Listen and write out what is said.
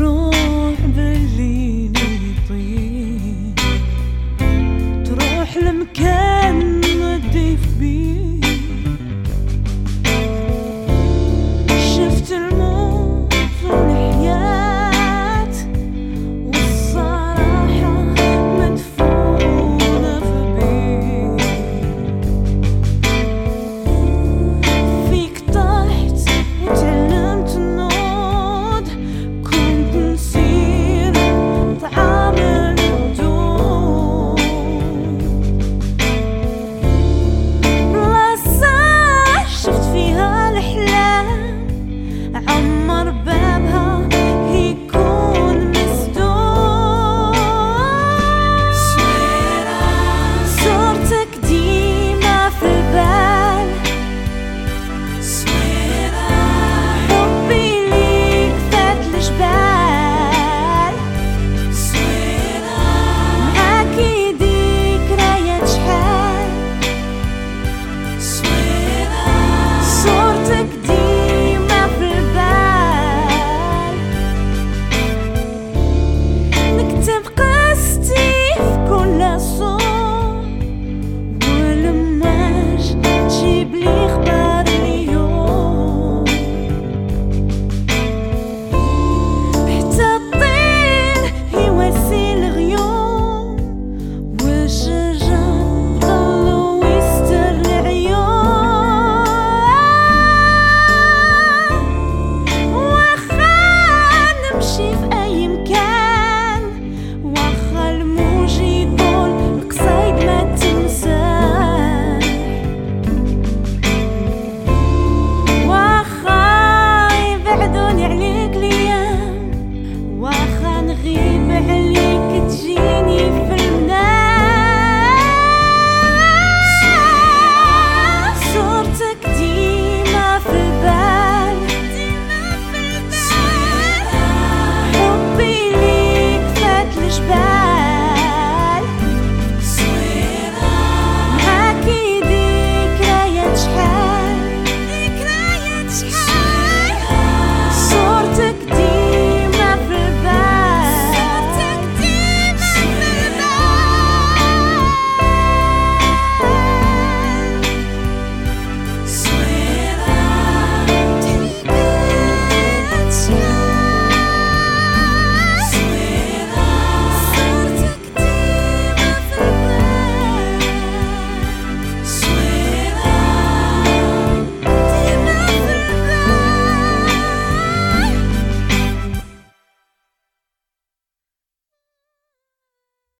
Patron